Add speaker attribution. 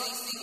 Speaker 1: Anything